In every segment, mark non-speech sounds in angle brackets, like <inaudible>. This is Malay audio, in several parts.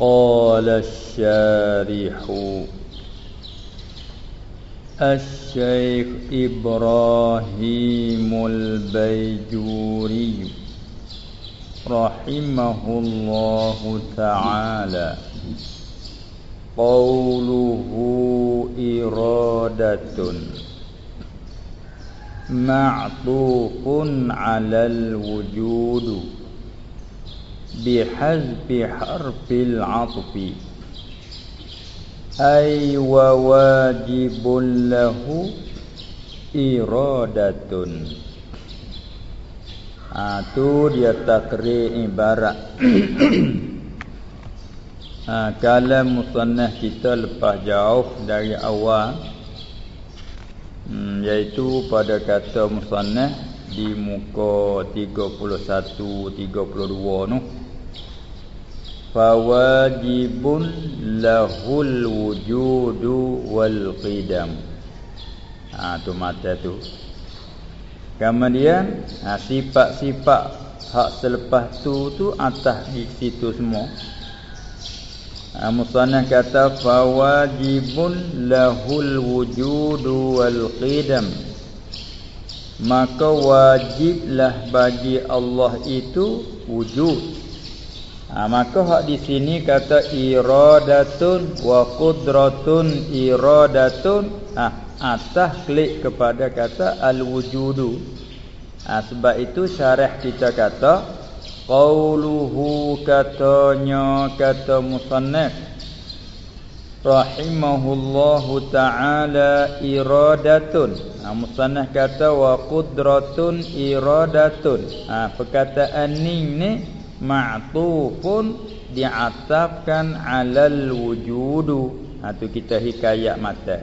قال الشارح الشيخ إبراهيم البيجوري رحمه الله تعالى. قوله إرادة معطوف على الوجود. بحذف حرف العطف أي وواجب له إرادة ha, tu dia takrir ibarat ha, kalam musannah kita lepas jauh dari awal hmm, iaitu pada kata musannah di muka 31 32 noh Fawajibun lahul wujudu wal qidam. Ha tu mata tu. Kemudian ha, sifat-sifat hak selepas tu tu atas di situ semua. Ha, musannah kata fawajibun lahul wujudu wal qidam. Maka wajiblah bagi Allah itu wujud Ha, maka hak di sini kata iradatun wa qudratun iradatun ha, atas klik kepada kata al-wujudu. Ha, sebab itu syarah kita kata qauluhu katanya kata musannaf rahimahullahu taala iradatun. Ha, musannaf kata wa qudratun iradatun. Ha, perkataan ni ni ma'tufun di'atafkan 'alal wujudu. Ha tu kita hikayat mata.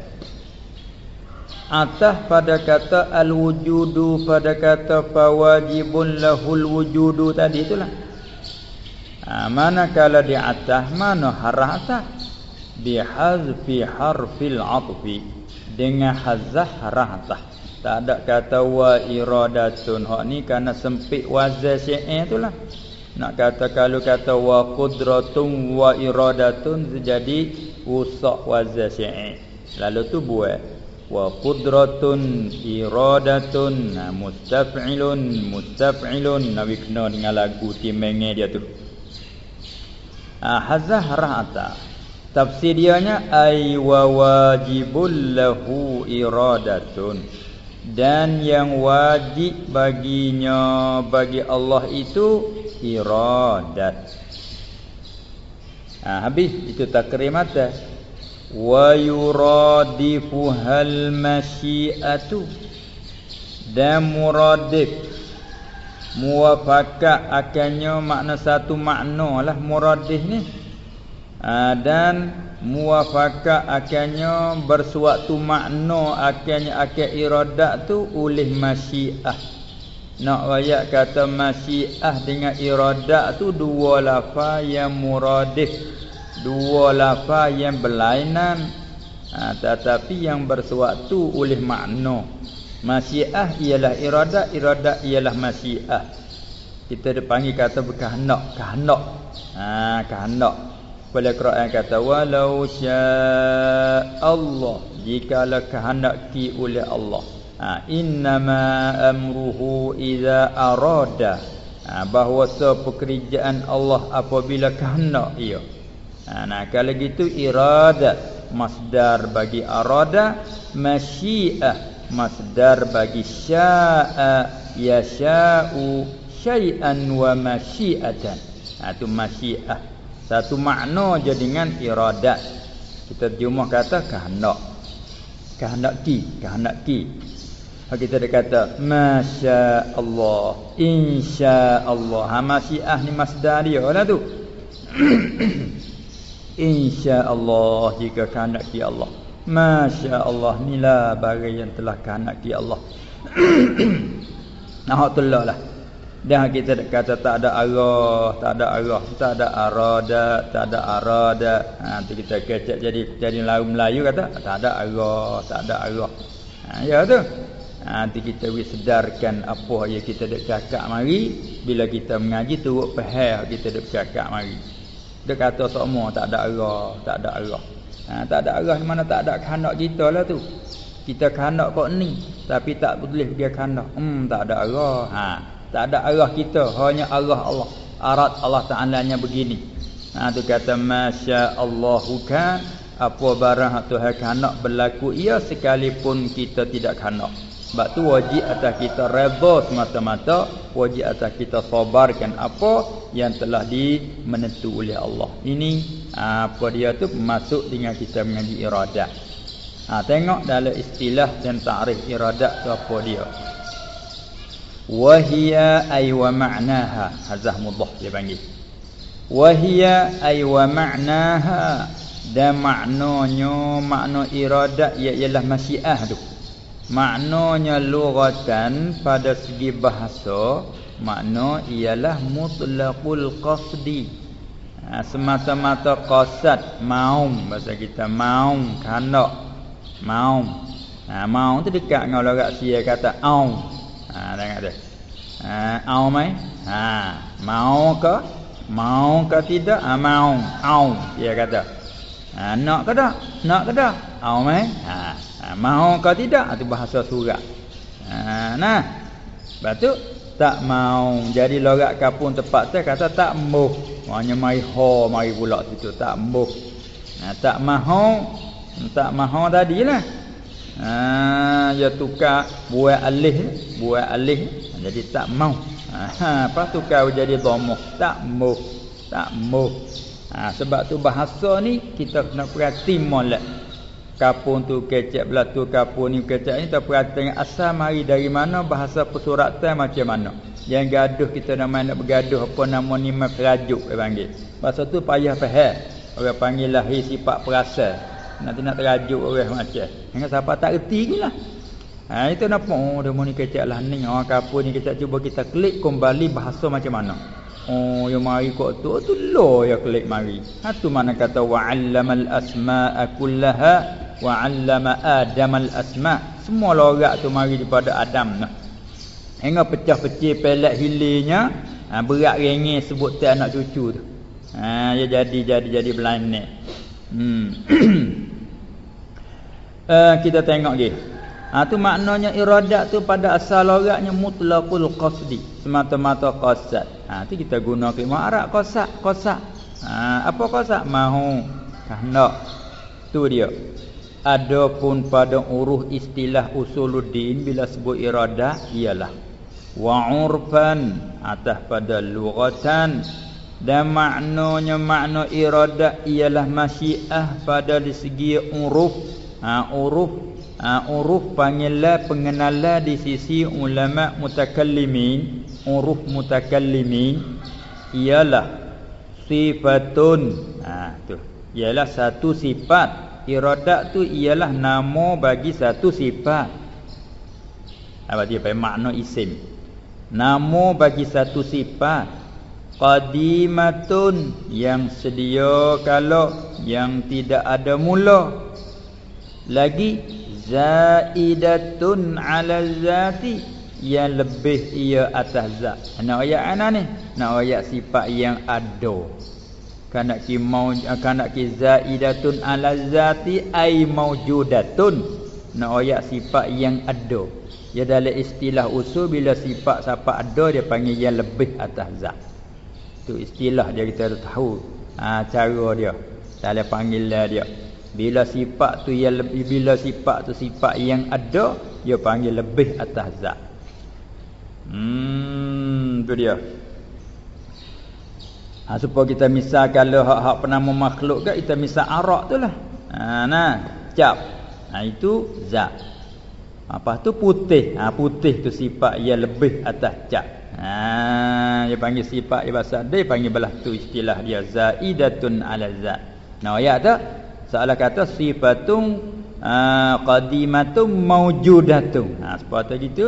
Ataf pada kata al wujudu pada kata fawajibun lahul wujudu tadi itulah. Ha mana kalau di'ataf mana harah ataf bihazfi harfil 'atfi. Dengan hazah harah ataf tak ada kata wa iradatun. Hak ni kerana sempit wazan syi'ah itulah nak kata kalau kata wa qudratun wa iradatun jadi usak wazan syi'i. Lalu tu buat wa qudratun iradatun nah, mustaf'ilun mustaf'ilun nabi kena dengan lagu timenge dia tu. Ah hazah ra'ata. Tafsir dia nya ay wa wajibul lahu iradatun dan yang wajib baginya bagi Allah itu iradat. Ha, habis itu takrir mata. Wa yuradifu hal masyiatu. Dan muradif. Muwafaqah akannya makna satu makna lah muradif ni. Ha, dan muwafaqah akannya bersuatu makna akannya akan iradat tu oleh masyiah nak rakyat kata masyiah dengan iradat tu dua lafaz yang muradif dua lafaz yang berlainan. Ha, tetapi yang bersuatu oleh makna masyiah ialah iradat iradat ialah masyiah. Kita dipanggil kata berkehendak kehendak. Ha kehendak. Pada Quran kata walau syaa Allah jika la kehendaki oleh Allah ha, innama amruhu idza arada. Ha, bahawa pekerjaan Allah apabila kehendak ia. Ha, nah kalau gitu irada masdar bagi arada masyiah masdar bagi syaa yasha'u syai'an wa masyiatan. Ha tu masyiah. Satu makna je dengan iradat kita terjemah kata kehendak. Kehendak ki kehendak ki kita dah kata masya Allah insya Allah ha masyiah ni masdar dia lah tu? <clears throat> Insya Allah jika Allah. Masya Allah inilah barang yang telah kehendaki Allah. <clears throat> Nah itulah lah. Dan kita kata tak ada arah, tak ada arah, tak ada arada, tak ada arada. Ha, nanti kita kecek jadi jadi Melayu kata tak ada arah, tak ada arah. Ha, ya tu. Nanti kita boleh sedarkan apa yang kita dah cakap mari bila kita mengaji tu faham kita dah cakap mari Dia kata semua tak ada arah, tak ada arah. Ha, tak ada arah mana tak ada kehendak kita lah tu. Kita kehendak kok ni, tapi tak boleh dia kehendak. Hmm, tak ada arah. Ha, tak ada arah kita, hanya arah Allah. Arat Allah Taala nya begini. Ha tu kata masya-Allahu kan apa barang Tuhan kehendak berlaku ia sekalipun kita tidak kehendak. Sebab tu wajib atas kita redha semata-mata, wajib atas kita sabarkan apa yang telah dimenentu oleh Allah. Ini apa dia tu masuk dengan kita mengaji iradat. Ha, tengok dalam istilah dan ta'rif iradat tu apa dia. Wahia ay wa ma'naha. Hazah mudah dia panggil. Wahia ay wa ma'naha. Dan maknanya, makna iradat ialah masyiah tu. Maknanya lughatan pada segi bahasa makna ialah mutlaqul qasdi. Ha, semata-mata qasad maum bahasa kita maum kandak maum. Ha, maum tu dekat dengan orang sia kata au. Ha tengok dia. Ha au mai? Ha mau ke? Mau ke tidak? Ha mau. Au dia kata. Ha nak ke tak? Nak ke tak? Au mai? Ha ha, Mahu kau tidak? Itu bahasa surat. Ha, Nah. Lepas tu Tak mau Jadi lorak kapun tepat tu Kata tak muh. Hanya mari ho Mari pula situ Tak muh. Ha, Tak mahu Tak mahu tadi lah ha, Dia tukar Buat alih Buat alih Jadi tak mau ha, Lepas tukar jadi domoh Tak muh Tak muh. Ha, Sebab tu bahasa ni Kita kena perhati molek kapun tu kecek belatu kapun ni kecek. Ni tak perhatian asal mari dari mana bahasa persuratan macam mana. Yang gaduh kita nama nak bergaduh apa nama ni merajuk dia panggil. Bahasa tu payah faham. Orang panggil lahir sifat perasa. Nanti nak terajuk orang macam. Hingga siapa tak reti ni lah. Ha, itu nak oh dia ni kecek lah ni. Orang kapun ni kecek cuba kita klik kembali bahasa macam mana. Oh yang mari kok tu tu lo ya klik mari. Ha tu mana kata wa 'allamal asma'a kullaha wa 'allama adamal asma semua lorak tu mari daripada adam nah hingga pecah-pecah pelat hilirnya ha, berat rengeh sebut tu anak cucu tu. Ha dia jadi jadi jadi belanek. Hmm. Uh, <clears throat> kita tengok dia ha tu maknanya iradat tu pada asal loraknya mutlaqul qasdi semata-mata qasad. Ha tu kita guna kalimah arab qasad qasad. Ha apa qasad? Mahu. Kehendak. Tu dia Adapun pada uruh istilah usuluddin bila sebut iradah ialah wa urfan atas pada lughatan. Dan maknanya makna iradah ialah masyiah pada di segi uruf ha uruf ha uruf panggillah pengenalan di sisi ulama mutakallimin. Uruf mutakallimin ialah sifatun. Ha tu. Ialah satu sifat iradat tu ialah nama bagi satu sifat. Apa dia pakai makna isim. Nama bagi satu sifat. Qadimatun yang sedia kalau yang tidak ada mula. Lagi zaidatun ala zati yang lebih ia atas zat. Nak ayat ana ni? Nak ayat sifat yang ada kana ki mau kana ki zaidatun ala zati ai maujudatun. Nak ayat sifat yang ada. Ya dalam istilah usul bila sifat siapa ada dia panggil yang lebih atas zat. Tu istilah dia kita tahu. Ha, cara dia. Dalam panggilan dia. Bila sifat tu yang lebih bila sifat tu sifat yang ada dia panggil lebih atas zat. Hmm tu dia Ha, supaya kita misal kalau hak-hak penama makhluk ke kita misal arak tu lah. Ha, nah, cap. Ha, itu zat. Apa tu putih. Ha, putih tu sifat yang lebih atas cap. Ha, dia panggil sifat dia bahasa dia panggil belah tu istilah dia zaidatun ala zat. Nah, ayat tu soalan kata sifatun uh, qadimatun maujudatun. Ha, sepatutnya gitu.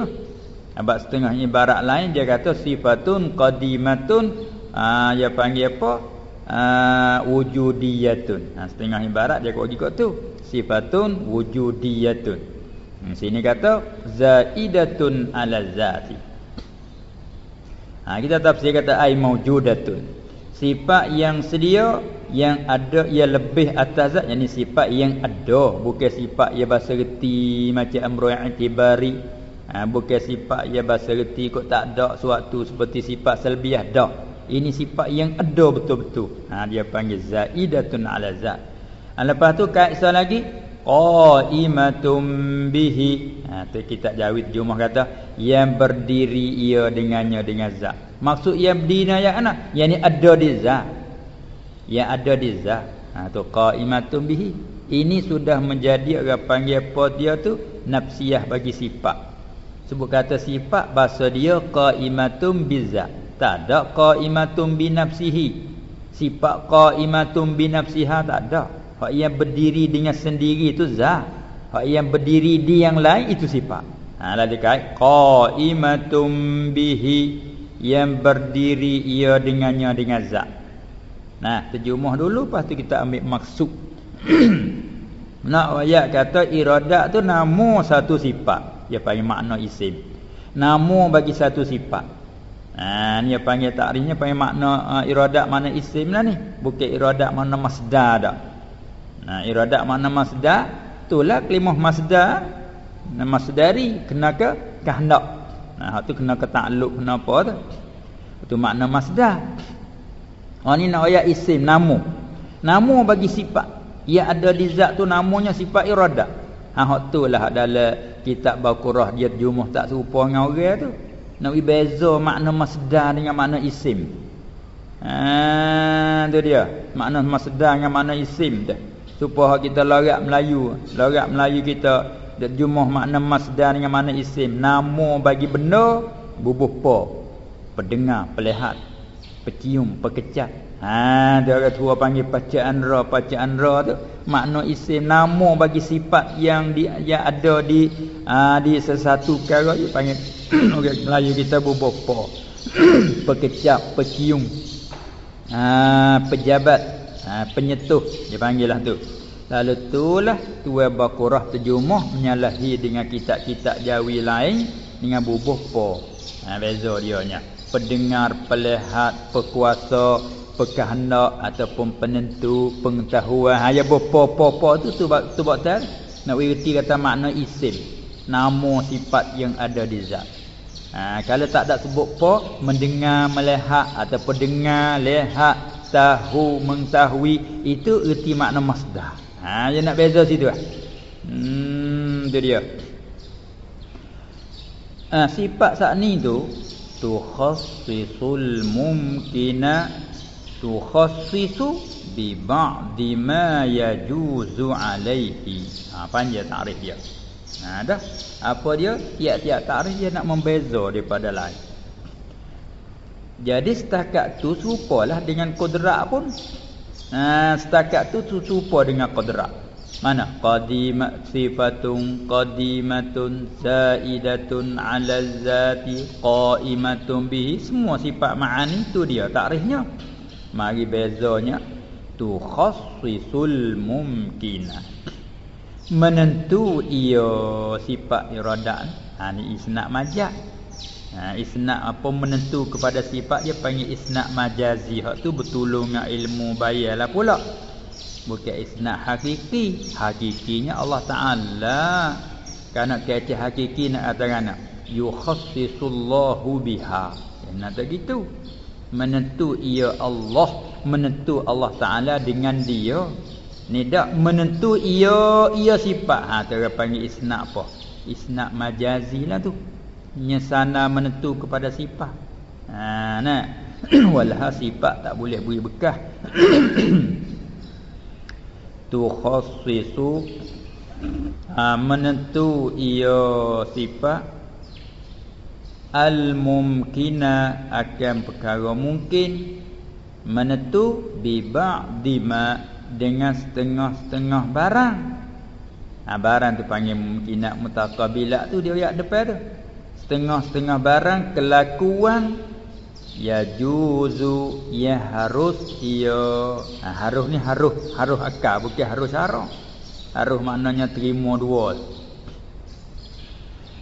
Abad setengah ibarat lain dia kata sifatun qadimatun Ah dia panggil apa? Ah wujudiyatun. Ha, setengah ibarat dia kok ikut tu. Sifatun wujudiyatun. Hmm, sini kata zaidatun ala zati. Ha, kita tafsir kata ai maujudatun. sifat yang sedia yang ada ia lebih atas zat yakni sifat yang ada bukan sifat ia bahasa reti macam amru i'tibari ha, bukan sifat ia bahasa reti kok tak ada suatu seperti sifat salbiah dah ini sifat yang ada betul-betul. Ha, dia panggil zaidatun ala zat ha, lepas tu kaisah lagi qaimatum bihi. Ha, tu kita jawid jumah kata yang berdiri ia dengannya dengan zat maksud yang ayat mana yang ni ada di zat yang ada di zat ha tu qaimatun bihi. Ini sudah menjadi orang panggil apa dia tu? Nafsiyah bagi sifat. Sebut kata sifat bahasa dia qaimatun bizat tak ada qaimatun bi nafsihi sifat qaimatun bi nafsiha tak ada hak yang berdiri dengan sendiri itu zat hak yang berdiri di yang lain itu sifat ha lah dekat qaimatun bihi yang berdiri ia dengannya dengan zat Nah, terjemah dulu lepas tu kita ambil maksud. <clears throat> Nak ayat kata iradat tu nama satu sifat. Dia panggil makna isim. Nama bagi satu sifat. Ha, ni dia panggil takrifnya panggil makna uh, iradat mana isim lah ni. Bukan iradat mana masdar dah. Nah, iradat mana masdar? Itulah kelimah masdar. Nah, masdari kena ke kehendak. Nah, tu kena ke takluk kena apa tu? Itu makna masdar. Ha ni nak ayat isim nama. Nama bagi sifat yang ada di zat tu namanya sifat irada. Ha hak tulah dalam kitab Baqarah dia jumuh tak serupa dengan orang tu. Nak beza makna masdar dengan makna isim. Ha tu dia. Makna masdar dengan makna isim dah. Supaya kita lorak Melayu, lorak Melayu kita dia jumuh makna masdar dengan makna isim. Nama bagi benda bubuh pa. Pendengar, pelihat, pecium, pekecap. Ha dia orang tua panggil pacaan ra, pacaan ra tu makna isim nama bagi sifat yang di yang ada di ha, di sesuatu perkara dia panggil <clears throat> orang Melayu kita bubopo. <clears throat> pekecap, pecium. Ha pejabat, ha penyetuh dia panggil lah tu. Lalu itulah tua Baqarah terjemah menyalahi dengan kitab-kitab Jawi lain dengan bubuh po. Ha beza dia nya pendengar, pelihat, pekuasa, pekahendak ataupun penentu, pengetahuan. Ha ya apa-apa tu tu tu buat tak? Nak reti kata makna isim. Nama sifat yang ada di zat. Ha, kalau tak ada sebut apa, mendengar, melihat ataupun dengar, lihat, tahu, mengetahui itu erti makna masdar. Ha, dia nak beza situ ah. Hmm, tu dia. Ha, sifat saat ni tu tukhassisul mumkina tukhassisu bi ba'di ma yajuzu alaihi ha panjang takrif dia? Ha dah. Apa dia? Tiap-tiap takrif dia nak membeza daripada lain. Jadi setakat tu serupalah dengan kodrat pun. Ha setakat tu serupa dengan kodrat mana? Qadimat sifatun qadimatun zaidatun ala zati qaimatun bihi. Semua sifat ma'ani tu dia takrifnya mari bezanya tu khassisul mumkina. Menentu ia sifat iradan. Ha ni isnad majaz. Ha isnad apa menentu kepada sifat dia panggil isnad majazi hak tu bertolong dengan ilmu bayalah pula. Bukan isnad hakiki. Hakikinya Allah Taala. Kerana kata hakiki nak kata nak. Yukhassisullahu biha. Nak tak gitu menentu ia Allah menentu Allah Taala dengan dia. Ni tak menentu ia ia sifat. Ha tu panggil isnad apa? Isnad majazi lah tu. Nyesana menentu kepada sifat. Ha nak? <clears throat> Walah sifat tak boleh beri bekas <clears throat> tukhassisu ha, menentu ia sifat al mumkina akan perkara mungkin menentu bi ba'di ma dengan setengah-setengah barang. Ha, barang tu panggil mungkinat mutaqabilat tu dia ayat depan tu. Setengah-setengah barang kelakuan ya juzu ya harus ia ha, harus ni harus harus akal bukan harus syarah harus maknanya terima dua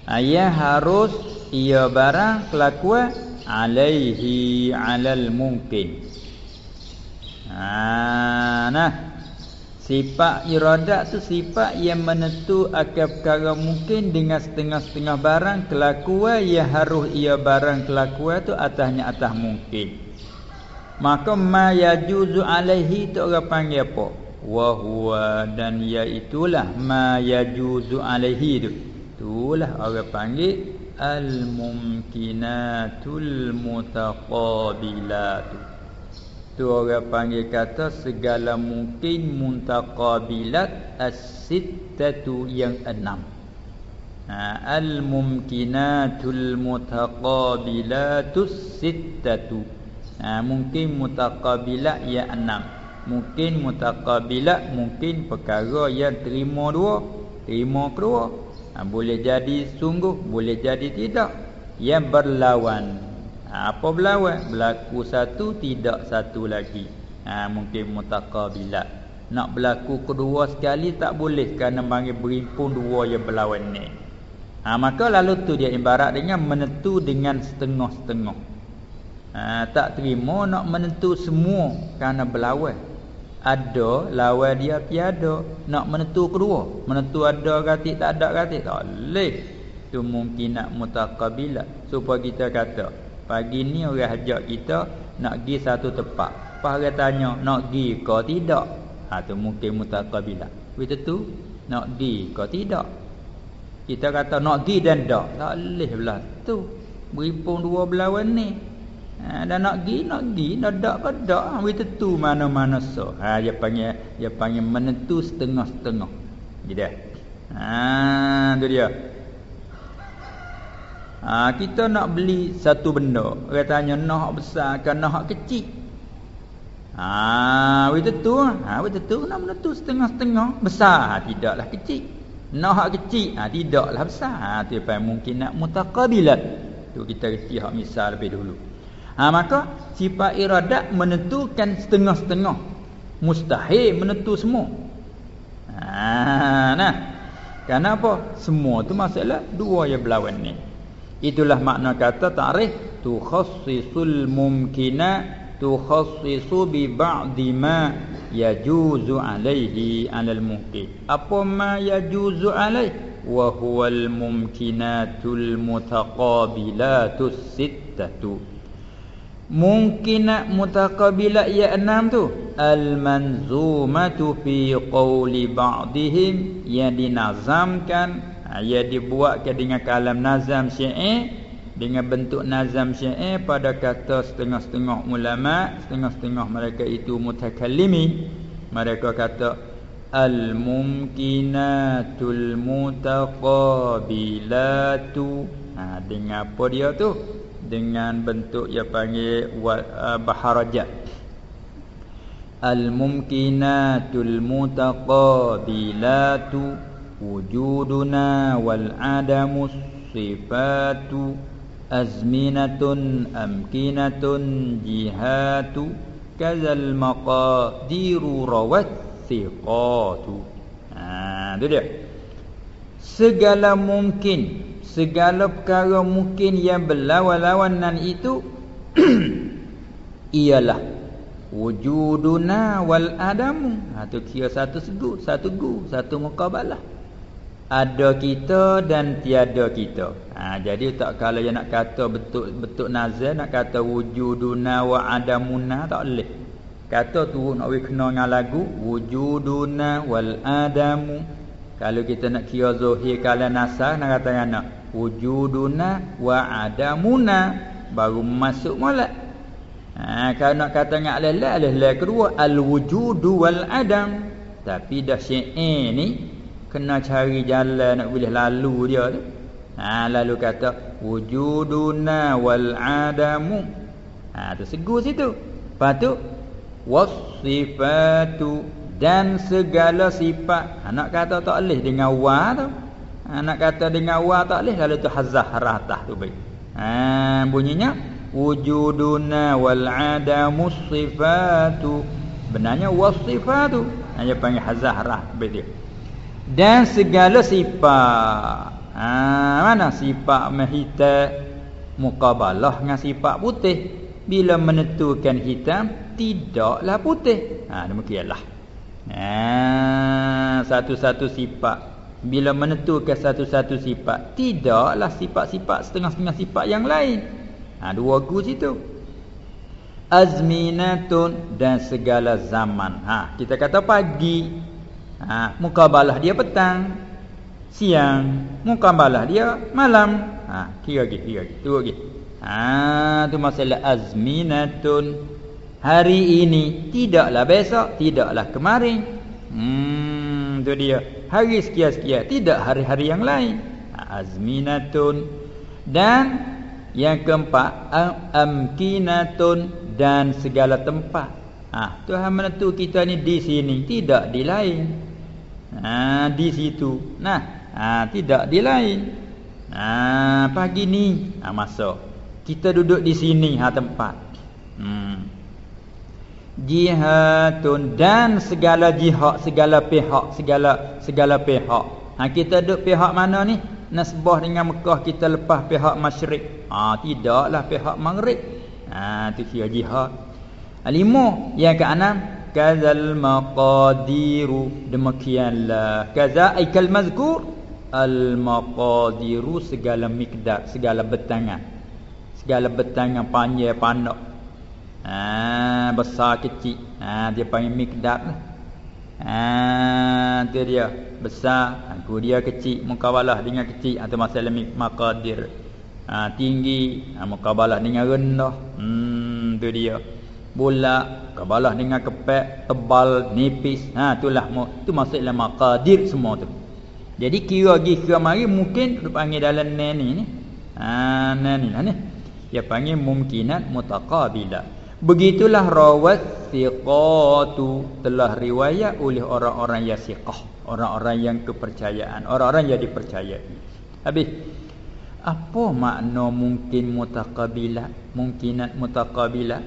ya harus ia barang kelakuan alaihi alal mungkin Ha nah. Sifat iradat tu sifat yang menentu akan perkara mungkin dengan setengah-setengah barang kelakuan yang harus ia barang kelakuan tu atasnya atas mungkin. Maka ma yajuzu alaihi tu orang panggil apa? Wa huwa dan iaitulah ma yajuzu alaihi tu. Itulah orang panggil al mumkinatul mutaqabilatu. Tu orang panggil kata segala mungkin muntaqabilat as-sittatu yang enam. Ha, Al-mumkinatul mutaqabilatus sittatu. Ha, mungkin mutaqabilat yang enam. Mungkin mutaqabilat mungkin perkara yang terima dua, terima kedua. Ha, boleh jadi sungguh, boleh jadi tidak. Yang berlawan. Ha, Apa berlawan? Berlaku satu tidak satu lagi. Ha, Mungkin mutakabilat Nak berlaku kedua sekali tak boleh Kerana panggil berimpun dua yang berlawan ni. Ha, Maka lalu tu dia ibarat dengan menentu dengan setengah-setengah. Ha, Tak terima nak menentu semua Kerana berlawan ada lawan dia tiada nak menentu kedua menentu ada kata tak ada kata tak boleh tu mungkin nak mutakabilat supaya kita kata Pagi ni orang ajak kita nak pergi satu tempat. Pas tanya nak pergi ke tidak? Ha tu mungkin mutaqabilah. Betul tu nak pergi ke tidak? Kita kata nak pergi dan tak. Tak boleh belah tu. Beripung dua belawan ni. Ha, dan nak pergi, nak pergi, nak tak ke tak. Ha, betul tu mana-mana so. Ha, dia panggil, dia panggil menentu setengah-setengah. Gitu. Ha, tu dia. Ha, kita nak beli satu benda. Orang tanya nak besar ke nak kecil. Ha, betul tu. Ha, betul tu nak benda tu setengah-setengah. Besar ha, tidaklah kecil. Nak kecil ha, tidaklah besar. Ha, tu apa mungkin nak mutaqabilat. Tu kita reti hak misal lebih dulu. Ha, maka sifat iradat menentukan setengah-setengah. Mustahil menentu semua. Ha, nah. Kenapa? Semua tu masalah dua yang berlawan ni. Itulah makna kata ta'rif tukhassisul mumkina tukhassisu bi ba'di ma yajuzu alaihi 'alal mumkin. Apa ma yajuzu alaihi? Wa huwal mumkinatul mutaqabilatus sittatu. Mungkinat mutaqabilat ya enam tu. Al manzumatu fi qawli ba'dihim. Yang dinazamkan ha, ia dibuatkan dengan kalam nazam syair dengan bentuk nazam syair pada kata setengah-setengah ulama setengah-setengah mereka itu mutakallimi. Mereka kata al mumkinatul mutaqabilatu. Ha, dengan apa dia tu dengan bentuk yang panggil baharajat al mumkinatul mutaqabilatu wujuduna wal adamu sifatu azminatun amkinatun jihatu kazal maqadiru rawat siqatu ha tu dia. Segala mungkin segala perkara mungkin yang berlawan-lawanan itu <clears throat> ialah wujuduna wal adamu ha tu kira satu segu satu gu satu muqabalah ada kita dan tiada kita. Ha, jadi tak kalau yang nak kata betul betul nazar nak kata wujuduna wa adamuna tak boleh. Kata tu nak we kena dengan lagu wujuduna wal adamu. Kalau kita nak kira zahir kalau nasah nak kata yang nak wujuduna wa adamuna. Baru masuk molek. Ha, kalau nak kata dengan alih-alih alih kedua al wujudu wal adam. Tapi dah syair ni kena cari jalan nak boleh lalu dia tu. Ha lalu kata wujuduna wal adamu ha tu segu situ. Lepas tu wasifatu dan segala sifat. Ha, nak kata tak leh dengan wa tu ha, nak kata dengan wa tak leh lalu tu hazah ratah tu baik. Ha bunyinya wujuduna wal adamu sifatu benarnya wasifatu. Hanya panggil hazah rah baik dia. Dan segala sifat. Ha, mana sifat mahita mukabalah dengan sifat putih. Bila menentukan hitam tidaklah putih. Ha demikianlah. Ha satu-satu sifat bila menentukan satu-satu sifat tidaklah sifat-sifat setengah-setengah sifat yang lain. Ha dua gu situ. Azminatun dan segala zaman. Ha kita kata pagi. Ha mukabalah dia petang. Siang, mukabalah dia malam. Ha kira lagi, kira. Dua lagi. Ha tu masalah azminatun. Hari ini tidaklah besok, tidaklah kemarin. Hmm tu dia. Hari sekian-sekian, tidak hari-hari yang lain. Azminatun dan yang keempat amkinatun dan segala tempat. Ha Tuhan menentu kita ni di sini, tidak di lain. Ha di situ. Nah, ha tidak di lain. Ha pagi ni ha masuk. Kita duduk di sini ha tempat. Hmm. Jihadun dan segala jihad, segala pihak, segala segala pihak. Ha kita duduk pihak mana ni? Nasbah dengan Mekah kita lepas pihak Masyrik. Ha tidaklah pihak Maghrib. Ha tu kira jihad. Alimu yang keenam kadzal maqadiru demikianlah kaza aikal mazkur al maqadiru segala mikdar segala betangan segala betang yang panjang panak ha, besar kecil. Ha, dia panggil mikdab lah. ha, tu dia. Besar. Aku dia kecil. Mukabalah dengan kecil. Atau masalah maqadir ha, tinggi. Ha, mukabalah dengan rendah. Hmm, tu dia. Bulat mukabalah dengan kepek. Tebal. Nipis. Ha, itulah tu maksudnya maqadir semua tu. Jadi kira lagi kira mari mungkin panggil dalam ni ni. Ha, ni lah ni. Dia panggil mungkinat mutaqabila begitulah rawat thiqatu. Telah riwayat oleh orang-orang yang siqah orang-orang yang kepercayaan. Orang-orang yang dipercayai. Habis apa makna mungkin mutaqabila mungkinat mutaqabila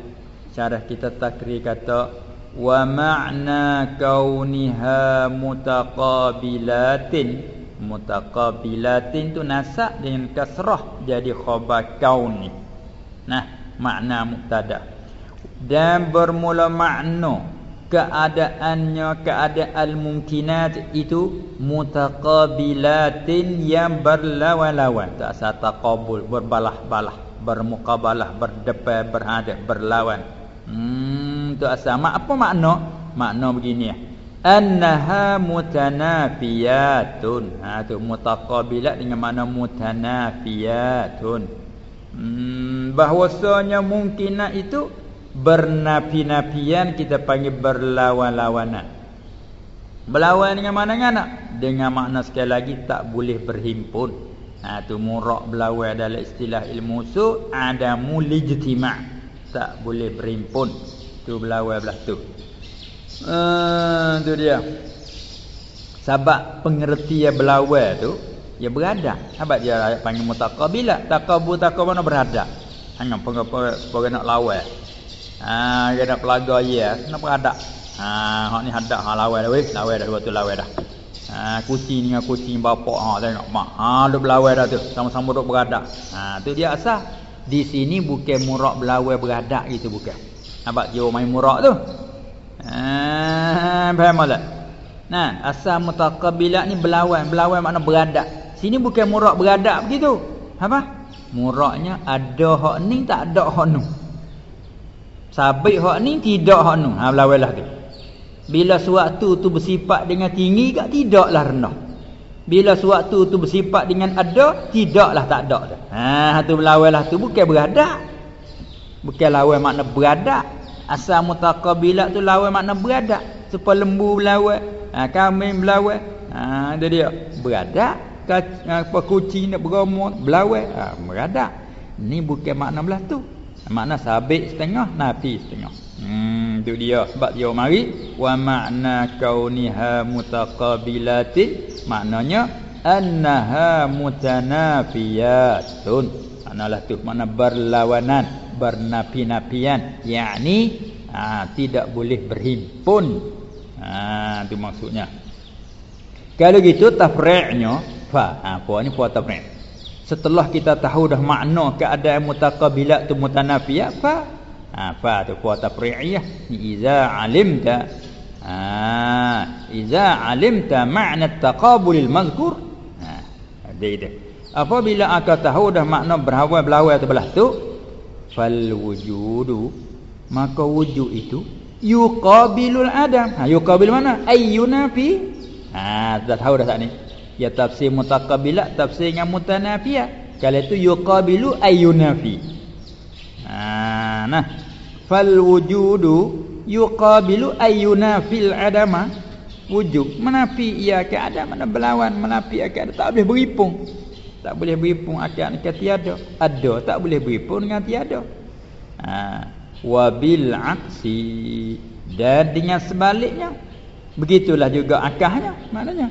cara kita takrir kata wa ma'na kauniha mutaqabilatin mutaqabilatin tu nasab dengan kasrah. Jadi khabar kauni Nah, makna mubtada. Dan bermula makna keadaannya keadaan mungkinat itu mutaqabilatin yang berlawan-lawan. Tak asa taqabul, berbalah-balah, bermuqabalah, berdepan, berhadap, berlawan. Hmm, tu asal. Apa makna? Makna begini ya. Annaha mutanafiyatun. Ha tu mutaqabilat dengan makna mutanafiyatun. Hmm, bahwasanya mungkinat itu bernapi-napian kita panggil berlawan-lawanan. Berlawan dengan mana nak? Dengan makna sekali lagi tak boleh berhimpun. Ha tu murak berlawan dalam istilah ilmu usul ada mulijtima' tak boleh berhimpun. Tu berlawan belah tu. Uh, tu dia. Sebab pengertian berlawan tu dia berada. Apa dia panggil mutaqabila? Taqabu taqabu mana berada? Hanya pengapa nak lawan. Ha dia nak pelaga ya, nak berada. Ha hak ni hadap ha lawan dah weh, lawan dah betul lawan dah. Ha kucing dengan kucing bapak ha tengok mak. Ha duk berlawan dah tu, sama-sama duk berada. Ha tu dia asal. Di sini bukan murak berlawan berada gitu bukan. Nampak dia main murak tu. Ha faham tak? Nah, asal mutaqabilat ni berlawan, berlawan makna berada. Sini bukan murak beradab begitu. Apa? Muraknya ada hak ni tak ada hak nu. Sabit hak ni tidak hak nu. Ha belawelah tu. Bila suatu tu bersifat dengan tinggi tak tidaklah rendah. Bila suatu tu bersifat dengan ada tidaklah tak ada tu. Ha tu belawelah tu bukan beradab. Bukan lawan makna beradab. Asal mutaqabilat tu lawan makna beradab. Supaya lembu belawan, ha kambing belawan. Ha dia dia beradab apa kucing nak beromo belawai ha, meradak ni bukan makna belah tu makna sabit setengah nafi setengah. Hmm tu dia. Sebab dia mari wa makna kauniha mutaqabilati maknanya annaha mutanafiyatun. Maknalah tu makna berlawanan bernapi-napian. Yakni ha, tidak boleh berhimpun. Ha tu maksudnya. Kalau gitu tafri'nya fa ha puan ni puan tafrid setelah kita tahu dah makna keadaan mutaqabilat tu mutanafiyah fa ha fa tu? Kuota ni iza alimta. Ha iza alimta ma'na taqabulil mazkur. Ha dia apabila aku tahu dah makna berhawai-belawai tu belah tu fal wujudu maka wujud itu yuqabilul adam. Ha yuqabil mana? Ayyuna fi. Ha dah tahu dah saat ni ya tafsir mutaqabilah tafsir yang kalau itu yuqabilu ayyuna fi ha nah. Fal wujudu yuqabilu ayyuna fil adama. Wujud menafi ia ke ada mana berlawan menafi akan ada. Tak boleh beripung. Tak boleh beripung akan akan tiada. Ada tak boleh beripung dengan tiada. Ha wabil aksi. Dan dengan sebaliknya begitulah juga akahnya maknanya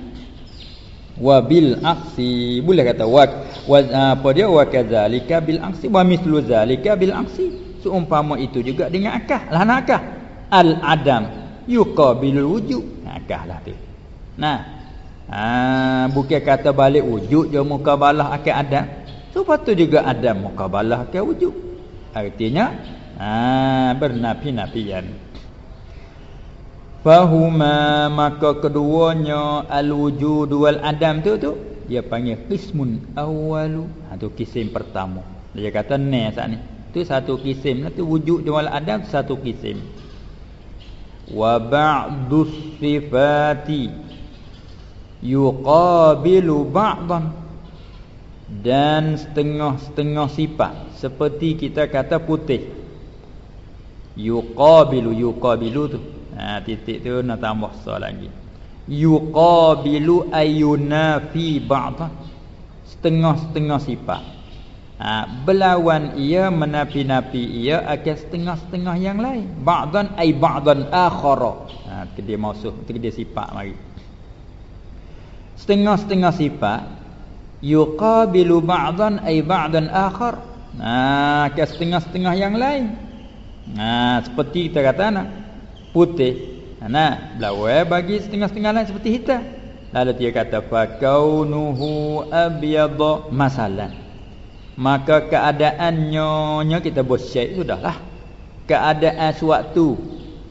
wabil aksi. Boleh kata wa, wa apa dia? Wa kadzalika bil aksi. Wa mithlu zalika bil aksi. Seumpama itu juga dengan akah. Lah akah? Al adam. Yuqabilul wujud. Akah lah tu. Nah. Ha, bukan kata balik wujud je mukabalah akan Adam. So patut juga Adam mukabalah akan wujud. Artinya ha, bernapi-napian. Fahuma maka keduanya al-wujud wal adam tu tu dia panggil qismun awwalu. Ha tu kisim pertama. Dia kata ne saat ni. Tu satu kisim lah tu wujud wal adam satu kisim. Wa ba'dus sifati yuqabilu ba'dan dan setengah-setengah sifat seperti kita kata putih yuqabilu yuqabilu tu ha titik tu nak tambah soal lagi. Yuqabilu ayuna fi ba'dan setengah-setengah sifat. Ha berlawan ia menapi-napi ia akan setengah-setengah yang lain. Ba'dan ay ba'dan akhara. Ha dia maksud dia sifat mari. Setengah-setengah sifat. Yuqabilu ba'dan ay ba'dan akhar. Nah ke setengah-setengah yang lain. Nah seperti kita kata nak putih. Nah belawai bagi setengah-setengah lain seperti hitam. Lalu dia kata fa kaunuhu abyad masalan maka keadaannya kita bosyai sudahlah. Keadaan suatu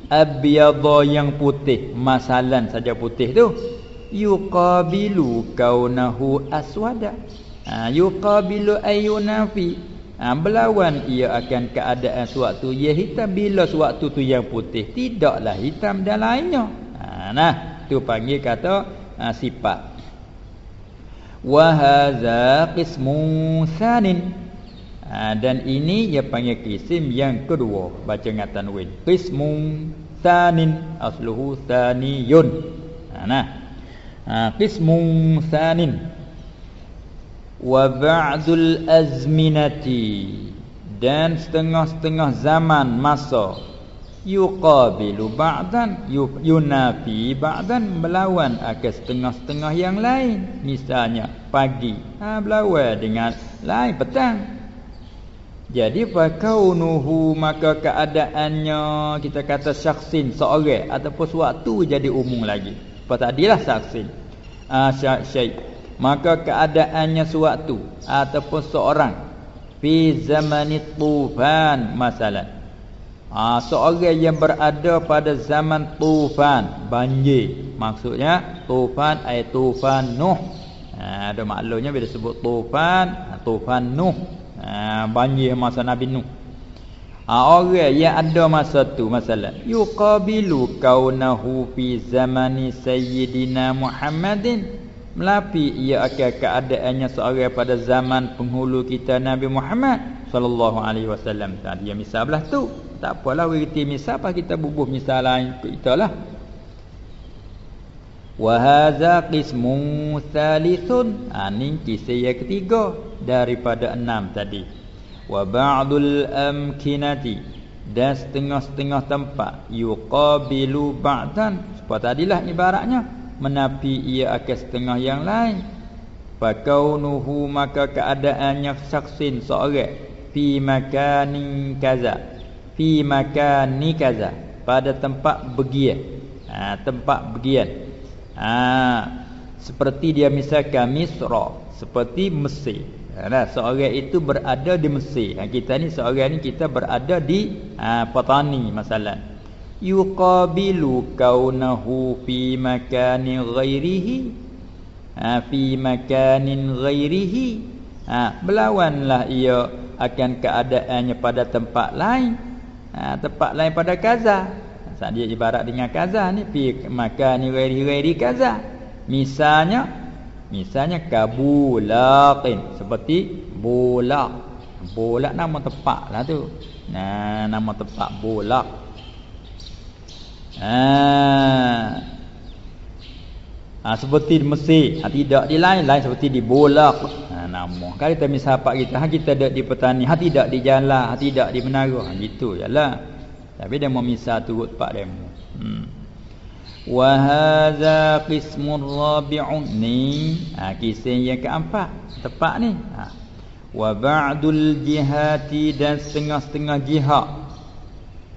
abyad yang putih masalan saja putih tu. Yuqabilu kaunahu aswada. Ha, yuqabilu ayunafi ha, berlawan ia akan keadaan suatu ia hitam. Bila suatu tu yang putih tidaklah hitam dan lainnya. Ha, nah tu panggil kata ha, sifat. Wa hadza qismun sanin. Ha, dan ini ia panggil kisim yang kedua. Baca ngatan win qismun sanin. Asluhu saniyun. Ha, nah. Ha, qismun thanin wa ba'dul azminati dan setengah-setengah zaman masa. yuqabilu ba'dan yunafi ba'dan melawan akan setengah-setengah yang lain. Misalnya pagi. Ha berlawan dengan lain petang. Jadi fakaunuhu maka keadaannya kita kata syaksin seorang ataupun suatu jadi umum lagi. Apa tadilah saksi uh, syai maka keadaannya suatu ataupun seorang. Fi zamani tufan masalah ah seorang yang berada pada zaman tufan. Banjir. Maksudnya tufan ay tufan nuh. Ha, ada maklumnya bila sebut tufan tufan nuh. Ha, banjir masa nabi nuh. Ha, orang yang ada masa tu masalah yuqabilu kaunahu fi zamani sayyidina Muhammadin melapi ia akan keadaannya seorang pada zaman penghulu kita Nabi Muhammad sallallahu alaihi wasallam. Tadi yang misal belah tu. Tak apalah wirti misal apa kita bubuh misal lain kita lah wa hadza qismun thalithun ha, ini kisah yang ketiga daripada enam tadi. Wa ba'dul amkinati. Dan setengah-setengah tempat. Yuqabilu ba'dan. Seperti tadilah ibaratnya menapi ia akan setengah yang lain. Fakaunuhu maka keadaannya saksin seorang. Fi makanin kaza. Fi makani kaza. Pada tempat begian. Ha, tempat begian. Ha, seperti dia misalkan misra seperti Mesir. Nah, seorang itu berada di Mesir. Ha, kita ni seorang ni kita berada di ha, Patani masalah. Yuqabilu kaunahu fi makani ghairihi. Ha, fi makanin ghairihi. Ha, berlawanlah ia akan keadaannya pada tempat lain. Ha, tempat lain pada kaza. Saat dia ibarat dengan kaza ni fi makani ghairihi ghairi kaza. Misalnya Misalnya kabulaqin seperti bolak. Bolak nama tempat lah tu. Nah, nama tempat bolak. Ah. Ha, seperti di Mesir, ha, tidak di lain lain seperti di bolak. Ha, nama. Kalau kita misal apa kita, ha, kita ada di petani, ha, tidak di jalan, ha, tidak di menara. Ha, gitu jelah. Tapi dia mau misal turut pak demo. Hmm. Wa hadza qismun rabi'un ni ha, kisah yang keempat tepat ni ha. wa ba'dul jihati dan setengah-setengah jihad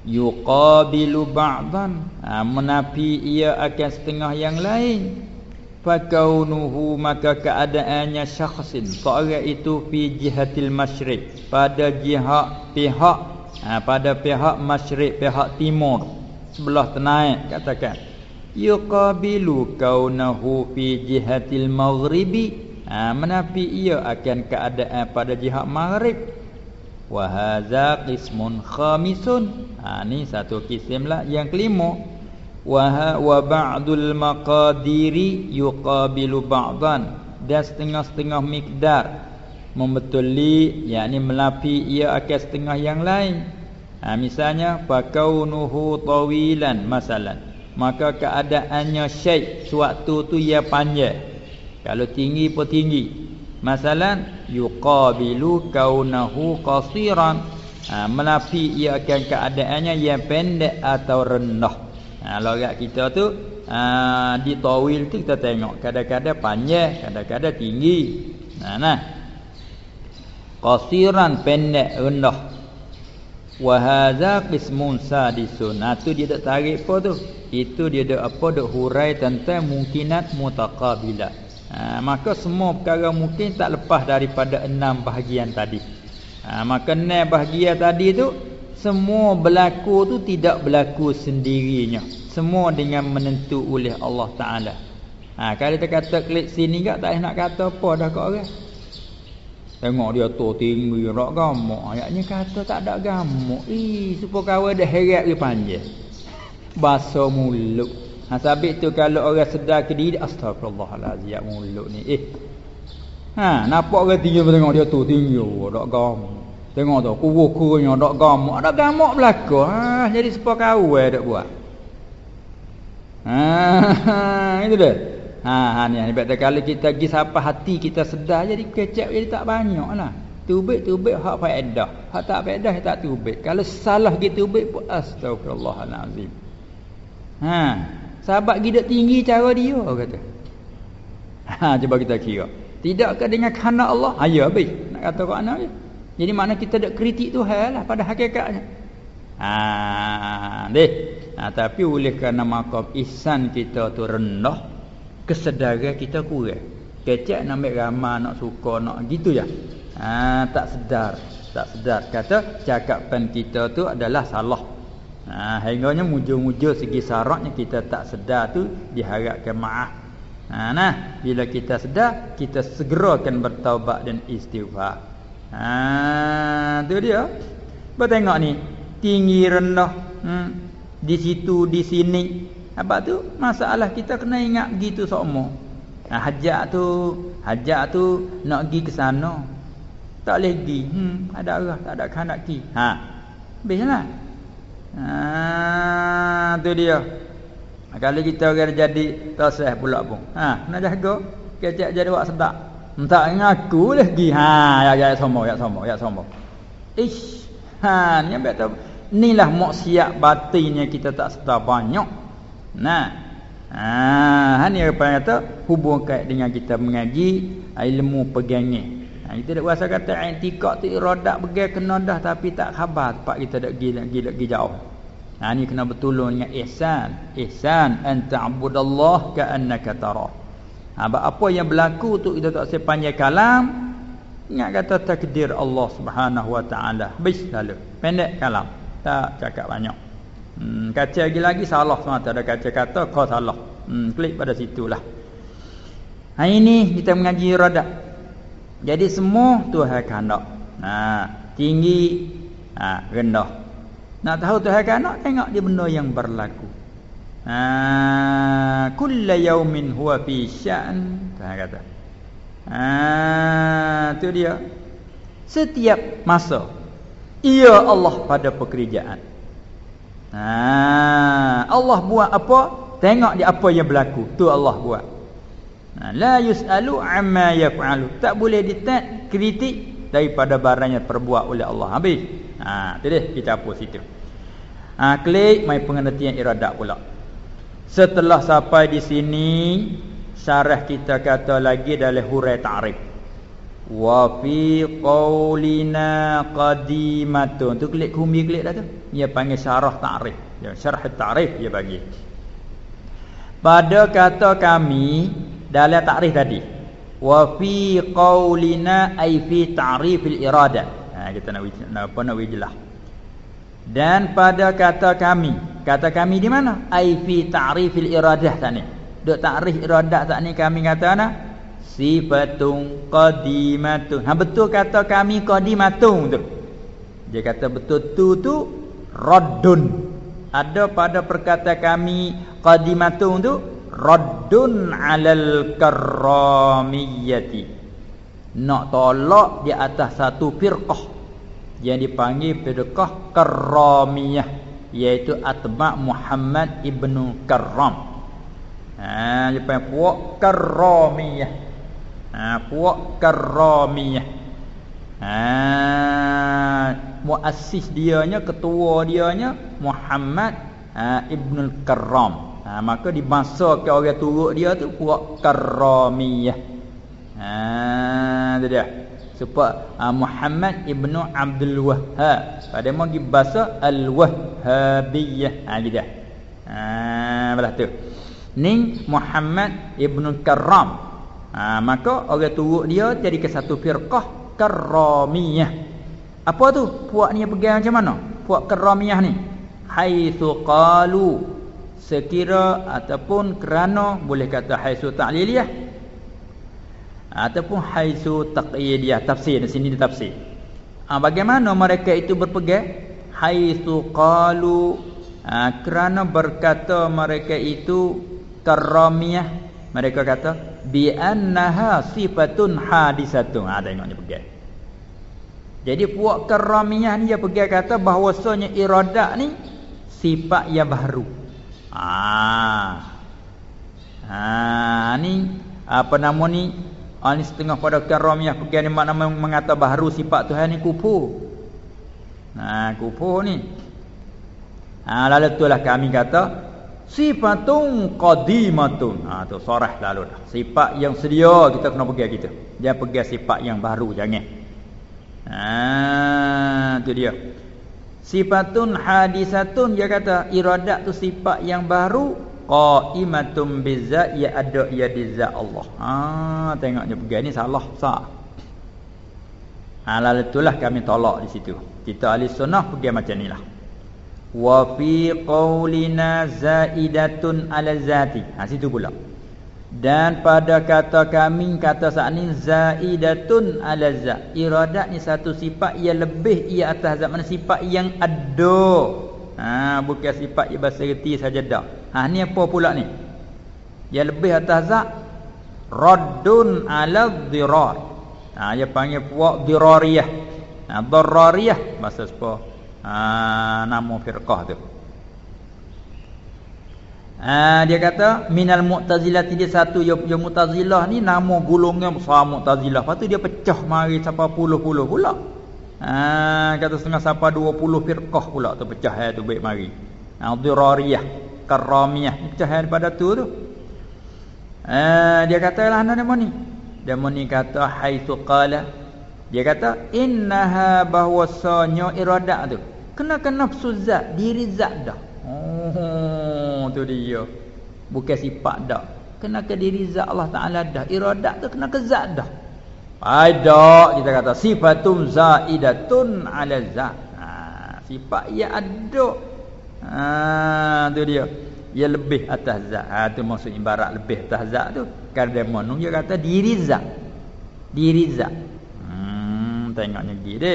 yuqabilu ba'dan. Ha, menapi ia akan setengah yang lain. Fakaunuhu maka keadaannya syakhsin. Seorang itu fi jihatil masyriq. Pada jihad pihak ha, pada pihak masyriq pihak timur. Sebelah tenaik katakan. Yuqabilu kaunahu fi jihatil maghribi. Ha, menapi ia akan keadaan pada jihad maghrib wa hadza qismun khamisun. Ha ni satu kisimlah yang kelima. Wa wa ba'dul maqadiri yuqabilu ba'dan. Dan setengah-setengah mikdar membetuli yakni melapi ia akan setengah yang lain. Ha, misalnya fakaunuhu tawilan masalan. Maka keadaannya syait sewaktu tu ia panjang. Kalau tinggi pun tinggi masalan yuqabilu kaunahu qasiran. Ha, menapi ia akan keadaannya yang pendek atau rendah. Ha, logat kita tu ha, di tawil tu kita tengok kadang-kadang panjang kadang-kadang tinggi. Nah, nah. qasiran pendek rendah. Wa hadza qismun sadisun. Nah tu dia tak tarik apa tu? Itu dia dak apa? Dak hurai tentang mungkinat mutaqabilah ha, maka semua perkara mungkin tak lepas daripada enam bahagian tadi ha, maka enam bahagian tadi tu semua berlaku tu tidak berlaku sendirinya semua dengan menentu oleh Allah taala ha, kalau kita kata klik sini gak tak nak kata apa dah kau orang Tengok dia tu tinggi rak gamuk. Ayatnya kata tak ada gamuk. Ih, supaya kawan dah heret dia panjang. Basa mulut. Ha sabit tu kalau orang sedar ke diri astagfirullahalazim ya mulut ni. Eh. Ha, nampak orang tinggi tengok dia tu tinggi rak gamuk. Tengok tu kuku-kukunya rak gamuk. Ada gamuk belaka. Ha, jadi supaya kawan dak buat. Ha, <laughs> itu dia. Ha ha ni ni betul kalau kita pergi sampai hati kita sedar jadi kecap jadi tak banyaklah. Tubik tubik hak faedah. Hak tak faedah tak tubik. Kalau salah gitu tubik pun astagfirullahalazim. Ha sahabat kita tinggi cara dia kata. <laughs> Ha cuba kita kira. Tidakkah dengan kehendak Allah? Ha ya habis. Nak kata anak je. Jadi mana kita ada kritik Tuhan lah pada hakikatnya. Ha deh. Ha, tapi oleh kerana makam ihsan kita tu rendah kesedaran kita kurang. Kecek nak ambil ramah, nak suka, nak gitu ya. Ha, tak sedar. Tak sedar. Kata cakapan kita tu adalah salah. Ha, hingganya mujur-mujur segi syaratnya kita tak sedar tu diharapkan maaf. Ha, nah, bila kita sedar, kita segera akan bertaubat dan istighfar. Ha, tu dia. Bertengok ni. Tinggi rendah. Hmm. Di situ, di sini. Sebab tu masalah kita kena ingat gitu semua. Nah, hajat tu, hajat tu nak pergi ke sana. Tak boleh pergi. Hmm, ada arah, tak ada kehendak pergi. Ha. Habislah. Ha, tu dia. Kalau kita orang jadi tosah pula pun. Ha, nak jaga. Kecek jadi buat sedap. Tak ngaku boleh pergi. Ha, ya ya semua, ya semua, ya semua. Ish. Ha, ni betul. Inilah maksiat batinnya kita tak sedar banyak. Nah. Ha, ni apa kata hubung kait dengan kita mengaji ilmu pegangnya. Ha, kita dak rasa kata i'tikad tu iradat pegang kena dah tapi tak khabar tempat kita dak pergi lagi lagi jauh. Ha ni kena bertolong dengan ihsan. Ihsan an ta'budallah ka'annaka tara. Ha apa yang berlaku tu kita tak sepanjang kalam Ingat kata takdir Allah Subhanahu wa taala. Habis lalu. Pendek kalam. Tak cakap banyak. Hmm, kaca lagi lagi salah semata ada kaca kata kau salah. Hmm, klik pada situlah. Hari ini kita mengaji iradat. Jadi semua Tuhan kehendak. Nah, tinggi, ha, rendah. Nak tahu Tuhan kehendak tengok dia benda yang berlaku. Ha, kullu yaumin huwa fi sya'n. Tuhan kata. Ah, tu dia. Setiap masa ia Allah pada pekerjaan. Ah, Allah buat apa? Tengok dia apa yang berlaku. Tu Allah buat. Ha, la yusalu amma yaf'alu. Tak boleh ditak kritik daripada barang yang perbuat oleh Allah. Habis. Ha, tu dia kita apa situ. Ha, klik mai pengertian iradat pula. Setelah sampai di sini syarah kita kata lagi dalam hurai ta'rif wa fi qaulina qadimatun tu klik kumi klik dah tu dia panggil syarah ta'rif ya syarah ta'rif dia bagi pada kata kami dalam ta'rif tadi. Wa fi qaulina ay fi ta'rifil irada. Ha kita nak nak apa nak jelas dan pada kata kami. Kata kami di mana? Ay fi ta'rifil iradah tadi Duk takrif iradat tak ni kami kata ana sifatun qadimatun. Ha betul kata kami qadimatun tu. Dia kata betul tu tu raddun. Ada pada perkata kami qadimatun tu raddun alal karramiyati. Nak tolak di atas satu firqah yang dipanggil firqah karramiyah iaitu atba Muhammad ibnu Karram. Ha panggil puak karamiyah. Ha puak karamiyah. Ha muassis dianya ketua dianya Muhammad ha, Ibnu Karram. Ha maka di masa ke orang turut dia tu puak karamiyah. Ha tu dia. Sebab ha, Muhammad Ibnu Abdul Wahhab. Pada mau bahasa Al-Wahhabiyah. Ha gitu. Ha belah tu ni Muhammad ibnu Karram. Ha, maka orang turut dia jadi ke satu firqah Karramiyah. Apa tu? Puak ni pegang macam mana? Puak Karramiyah ni. Haitsu qalu sekira ataupun kerana boleh kata haitsu ta'liliyah ataupun haitsu taqyidiyah tafsir. Di sini di tafsir. Ha, bagaimana mereka itu berpegang? Haitsu qalu ha, kerana berkata mereka itu karamiyah. Mereka kata bi annaha sifatun hadisatun. Ha tengok ni pegang. Jadi puak karamiyah ni dia pegang kata bahawasanya iradat ni sifat yang baru ah. Ha ni apa nama ni? Ah ni setengah pada karamiyah pegang ni makna mengata baru sifat Tuhan ni kupu. Nah kupu ni. Ha lalu itulah kami kata sifatun qadimatun. Ha tu sarah lalu dah. Sifat yang sedia kita kena pergi kita. Jangan pergi sifat yang baru jangan. Ha tu dia sifatun hadisatun dia kata iradat tu sifat yang baru qaimatun bizat ya ada ya bizat Allah. Ha tengoknya pergi ni salah sah. Ha lalu itulah kami tolak di situ. Kita ahli sunnah pergi macam nilah wa fi qaulina zaidatun ala zati. Ha situ pula dan pada kata kami kata saat ni zaidatun ala zat iradat ni satu sifat yang lebih ia atas zat mana? Sifat yang ada. Ha bukan sifat yang bahasa reti saja dah. Ha ni apa pula ni? Yang lebih atas zat raddun ala dhirar. Ha dia panggil puak dhirariyah. Ha dharariyah bahasa sepah ha, nama firqah tu ha, dia kata minal mu'tazilah dia satu yang, yang mu'tazilah ni nama gulungan besar mu'tazilah. Lepas tu dia pecah mari sampai puluh-puluh pula. Ha, kata setengah dua puluh firqah pula tu pecah ya, tu baik mari. Ha, dirariyah karamiyah pecah daripada tu tu. Ha, dia kata lah nama ni dia ni kata haitsu qala dia kata innaha bahwasanya iradat tu Kena ke nafsu zat Diri zat dah. Oh tu dia Bukan sifat dah Kena ke diri zat Allah Ta'ala dah Iradat tu kena ke zat dah Ada kita kata sifatun zaidatun ala za. Ha, sifat ia ada. Ha tu dia. Ia lebih atas zat. Ha tu maksud ibarat lebih atas zat tu. Kadang-kadang dia kata diri zat. Diri zat. Hmm tengoknya gini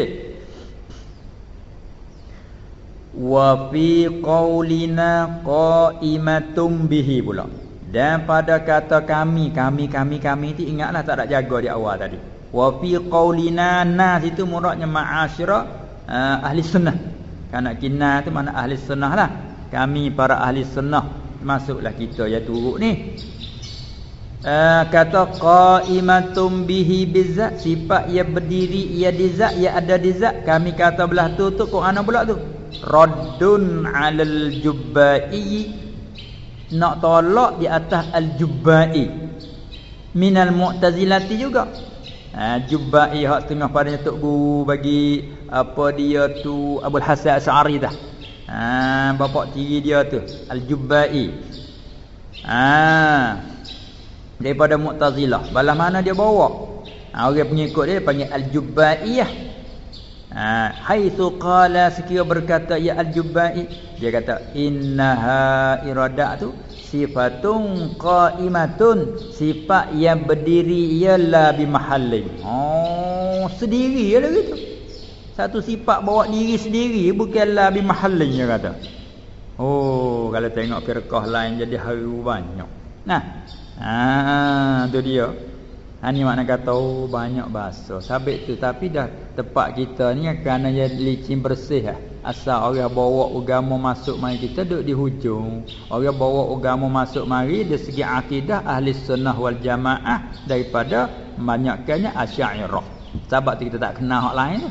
wa fi qaulina qaimatum bihi pula. Dan pada kata kami kami kami kami itu ingatlah tak ada jaga di awal tadi. Wa fi qaulina nas itu muradnya ma'asyira uh, ahli sunnah. Kerana kina itu mana ahli sunnah lah. Kami para ahli sunnah masuklah kita ya turuk ni. Uh, kata qaimatum bihi bizat sifat ia berdiri ia di zat ia ada di zat. Kami kata belah tu tu Quran pula tu raddun 'alal jubba'i. Nak tolak di atas al-jubba'i minal mu'tazilati juga. Ha jubba'i hak tengah padanya tok guru bagi apa dia tu Abdul Hasan Asy'ari dah. Ha bapak tiri dia tu al-jubba'i ha daripada mu'tazilah. Balas mana dia bawa? Ha, orang pengikut dia panggil al-jubba'iyah Ha, haitsu qala sekira berkata ya al-Jubbai dia kata innaha iradah tu sifatun qaimatun sifat yang berdiri ialah bi mahallin. Oh, sendiri ya gitu. Satu sifat bawa diri sendiri bukanlah bi mahallin dia kata. Oh, kalau tengok firqah lain jadi haru banyak. Nah. Ha, tu dia. Ha ni makna kata oh, banyak bahasa. Sabit tu tapi dah tempat kita ni kerana dia licin bersih lah. Asal orang bawa agama masuk mari kita duduk di hujung. Orang bawa agama masuk mari dari segi akidah ahli sunnah wal jamaah daripada banyakkannya asy'ariyah. Sebab tu kita tak kenal hak lain tu.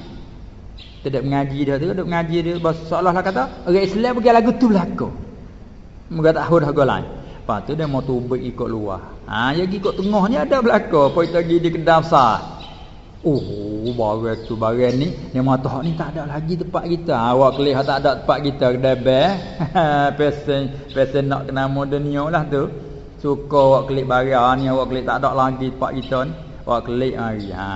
Tidak mengaji dia tu, duduk mengaji dia seolah-olah kata orang Islam pergi lagu tu berlaku. Moga tak tahu dah lain. Lepas tu dia mau tubik ikut luar. Ha, yang ikut tengah ni ada belaka. Apa kita pergi di kedai besar. Oh, barang tu barang ni. Dia mau tahu ni tak ada lagi tempat kita. Ha, awak kelih tak ada tempat kita kedai beh. <laughs> pesen, pesen nak kena modernio lah tu. Suka awak klik barang ni. Awak klik tak ada lagi tempat kita ni. Awak klik hari. Ha.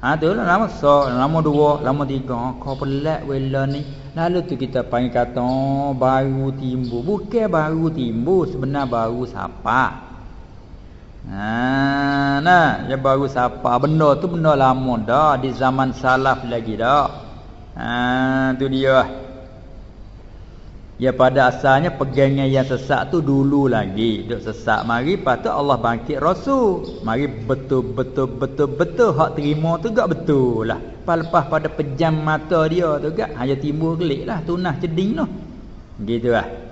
Ha tu lah nama so, nama dua, nama tiga. Kau pelat wala ni. Lalu tu kita panggil kata oh, baru timbul. Bukan baru timbul, sebenar baru siapa? Ha nah, ya baru siapa? Benda tu benda lama dah. Di zaman salaf lagi dah. Ha tu dia. Ya pada asalnya pegangan yang sesat tu dulu lagi. Duk sesat mari tu Allah bangkit Rasul. Mari betul-betul betul-betul Hak terima tu gak betul lah. Lepas-lepas pada pejam mata dia tu gak. Hanya timbul kelik lah Tunah ceding tu. Gitu lah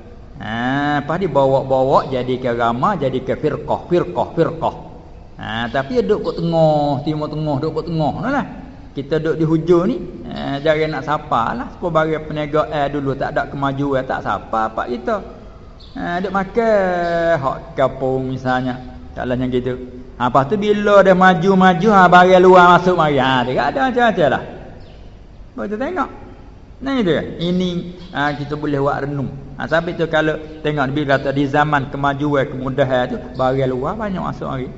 ha, Lepas dia bawa-bawa Jadi ke ramah Jadi ke firqah Firqah Firqah. Ha, Tapi duduk kat tengah Timur tengah Duduk kat tengah. Lah. Kita duduk di hujung ni eh, jangan nak sapa lah. Sebab bagi peniaga air dulu tak ada kemajuan tak sapa pak kita. Eh, duduk makan hak kapung misalnya yang gitu. Ha, lepas tu bila dia maju-maju ha, bagi luar masuk mari. Ha, dia ada macam-macam lah. Kita tengok Nah itu Ini ha, kita boleh buat renung ha, Sampai tu kalau tengok Nabi kata di zaman kemajuan kemudahan tu Bagi luar banyak masuk hari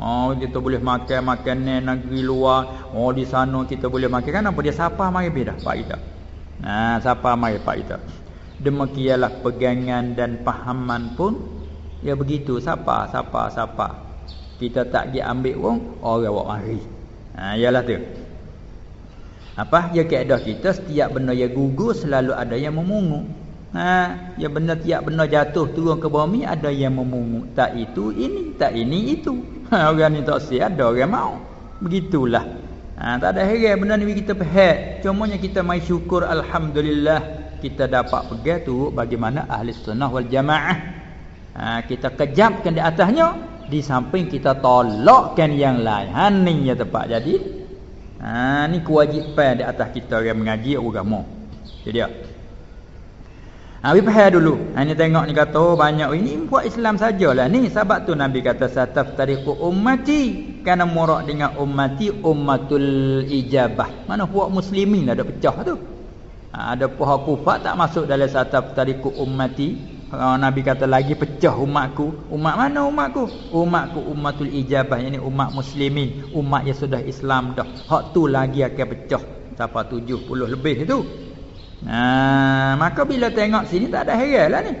Oh kita boleh makan makanan negeri luar. Oh di sana kita boleh makan kan apa dia siapa mari beda pak kita. Nah, siapa mari pak kita. Demikianlah pegangan dan pahaman pun ya begitu siapa siapa siapa. Kita tak pergi ambil wong orang buat mari. Ha ialah tu. Apa ya keadaan kita setiap benda yang gugur selalu ada yang memungut. Ha, ya benda tiap benda jatuh turun ke bumi ada yang memungut. Tak itu ini, tak ini itu. Ha, orang ni tak siap ada orang mau. Begitulah. Ha, tak ada heran benda ni kita faham. Cumanya kita mai syukur alhamdulillah kita dapat pegang tu bagaimana ahli sunnah wal jamaah. Ha, kita kejapkan di atasnya di samping kita tolakkan yang lain. Ha ni ya tepat jadi. Ha ni kewajipan di atas kita orang mengaji agama. Jadi dia. Nabi faham dulu. Ha ni tengok ni kata oh, banyak ini buat Islam sajalah ni. Sebab tu Nabi kata sataf tariqu ummati kerana murak dengan ummati ummatul ijabah. Mana buat muslimin ada pecah tu. Ha, ada puha kufar tak masuk dalam sataf tariqu ummati. Uh, Nabi kata lagi pecah umatku umat mana umatku umatku umatul ijabah ini umat muslimin umat yang sudah Islam dah hak tu lagi akan pecah sampai 70 lebih itu Nah, maka bila tengok sini tak ada heranlah ni.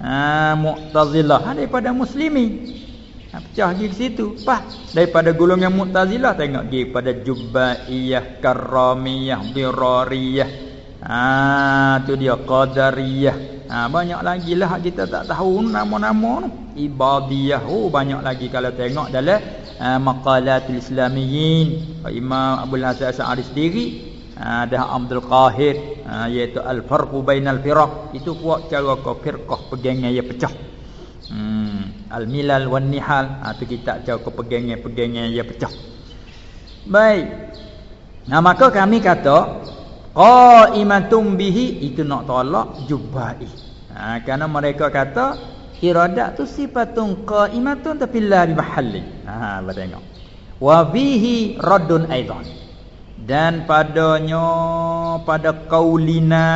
Ha, Mu'tazilah ha, daripada muslimin. Ha, pecah pergi ke situ. Pah, daripada golongan Mu'tazilah tengok pergi pada Jubaiyah, Karamiyah, Dirariyah. Ha, tu dia Qadariyah. Ha, banyak lagi lah kita tak tahu nama-nama tu. Ibadiyah. Oh, banyak lagi kalau tengok dalam uh, Maqalatul Islamiyin. Imam Abu Hasan As'ari sendiri ada ha, Abdul Qahir ha, iaitu al-farqu bainal firaq itu kuat cara kau firqah pegangnya ia pecah hmm al-milal wan nihal ha, tu kita cara kau pegangnya pegangnya ia pecah baik nah maka kami kata qaimatum bihi. Itu nak tolak jubai ha, kerana mereka kata iradat tu sifatun qaimatun tapi la bi mahalli. Ha tengok. Wa bihi raddun aidan. Dan padanya pada qaulina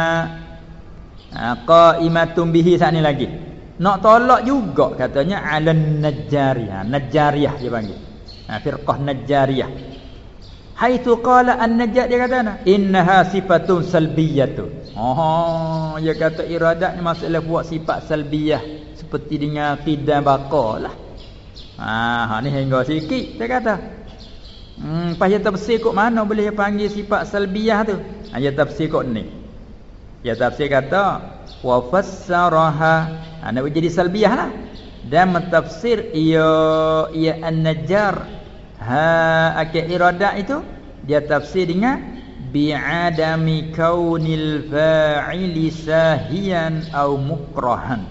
ha, qaimatun bihi sat ni lagi. Nak tolak juga katanya alan najjariyah. Najjariyah dia panggil. Ha, firqah najjariyah haitsu qala an-najjar dia kata nah innaha sifatun salbiyatun oh dia kata iradat ni masalah buat sifat salbiyah seperti dengan qidan baqalah ha, ha ni hingga sikit dia kata Hmm, pas dia tafsir kok mana boleh panggil sifat salbiyah tu? Ha, dia tafsir kok ni. Dia tafsir kata wa fassaraha. Ha, nak jadi salbiyah lah. Dan mentafsir ia ia an-najjar ha akal iradah itu dia tafsir dengan bi'adami kaunil fa'ili sahiyan au mukrahan.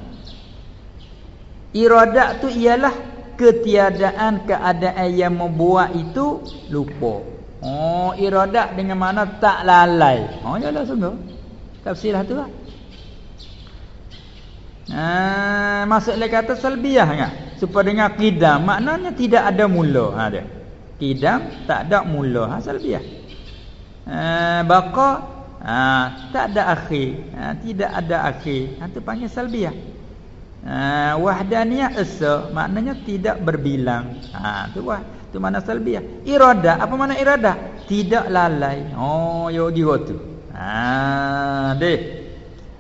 Iradah tu ialah ketiadaan keadaan yang membuat itu lupa. Oh, iradat dengan mana tak lalai. Oh, yalah sungguh. Tafsirlah tu lah. Ha, maksudnya kata salbiah kan? Supaya dengan qidam maknanya tidak ada mula ha dia. Qidam tak ada mula ha salbiah. Ha, baqa ha, tak ada akhir. Ha, tidak ada akhir. Ha tu panggil salbiah. Ha, wahdaniyah esa maknanya tidak berbilang. Ha tu wah tu mana salbiah. Irada apa mana irada? Tidak lalai. Oh yo gitu tu. Ha deh.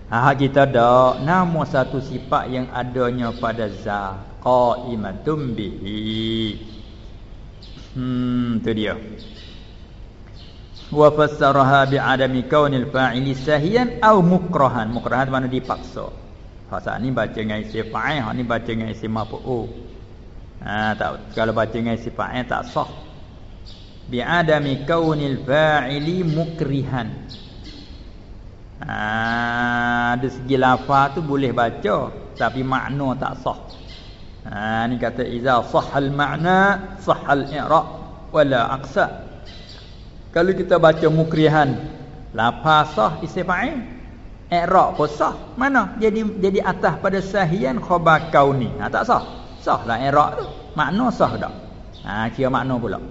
Ha kita dak nama satu sifat yang adanya pada za qaimatum bihi. Hmm tu dia. Wa fassaraha bi adami kaunil fa'ili sahiyan au mukrahan. Mukrahan mana dipaksa. Fasa ni baca dengan isi fa'il, hak ni baca dengan isi maf'ul. Ha tak kalau baca dengan isi fa'il tak sah. Bi adami kaunil fa'ili mukrihan. Ha ada segi lafaz tu boleh baca tapi makna tak sah. Ha ni kata iza sahal makna sahal i'rab wala aqsa. Kalau kita baca mukrihan lafaz sah isi fa'il. I'rab pun sah. Mana? Jadi jadi atas pada sahian khabar kauni ha tak sah? Sah lah i'rab tu. Makna sah tak? Ha kira makna pula.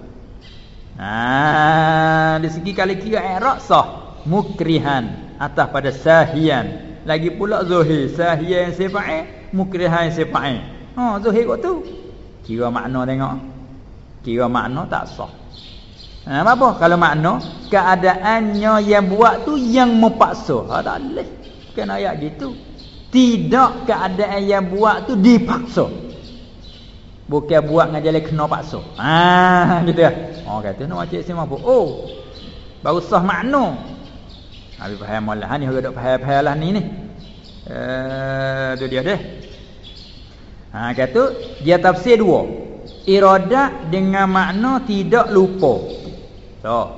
Ha di segi kali kira i'rab sah. Mukrihan atas pada sahian lagi pula zuhir sahian sifai mukrihan sifai ha zuhir kok tu kira makna tengok kira makna tak sah Ha, apa? Kalau makna keadaannya yang buat tu yang mempaksa. Ha tak boleh. Kan ayat gitu. Tidak keadaan yang buat tu dipaksa. Bukan buat ngajar kena paksa. Ha <laughs> gitu ya. Oh kata nak baca semua apa? Oh. Baru sah makna. Habis faham ha, ni orang dok faham-faham lah ni ni. Eh tu dia deh. Ha kata dia tafsir dua. Iradat dengan makna tidak lupa. So.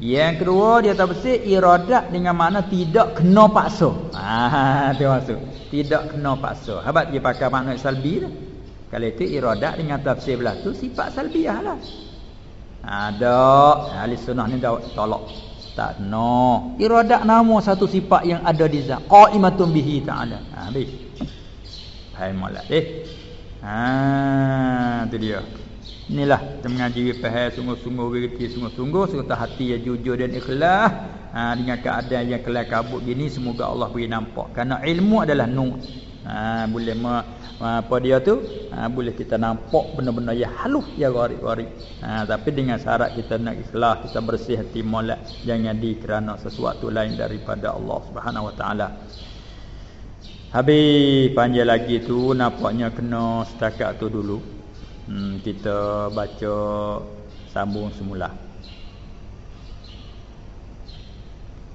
Yang kedua dia tafsir iradat dengan makna tidak kena paksa. Ah <laughs> tu maksud. Tidak kena paksa. Habat dia pakai makna salbi tu. Kalau itu iradat dengan tafsir belah tu sifat salbiah lah. Ada ahli sunnah ni dah tolak. Tak no. Iradat nama satu sifat yang ada di zat. Qaimatun bihi ta'ala. Ha habis. Hai molek eh. Ha tu dia. Inilah kita mengaji faham sungguh-sungguh berhati sungguh-sungguh serta hati yang jujur dan ikhlas. Ha, dengan keadaan yang kelak kabut gini semoga Allah beri nampak. Kerana ilmu adalah nur. Ha, boleh ma, apa dia tu? Ha, boleh kita nampak benda-benda yang halus yang gharib-gharib ha, tapi dengan syarat kita nak ikhlas kita bersih hati molek jangan di kerana sesuatu lain daripada Allah Subhanahu Wa Taala habis panjang lagi tu nampaknya kena setakat tu dulu. Hmm, kita baca sambung semula.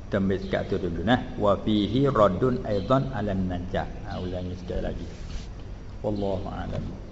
Tembis kat tu dulu nah. Wa fihi raddun aidan ala najah. Ha, ulangi sekali lagi. Wallahu a'lam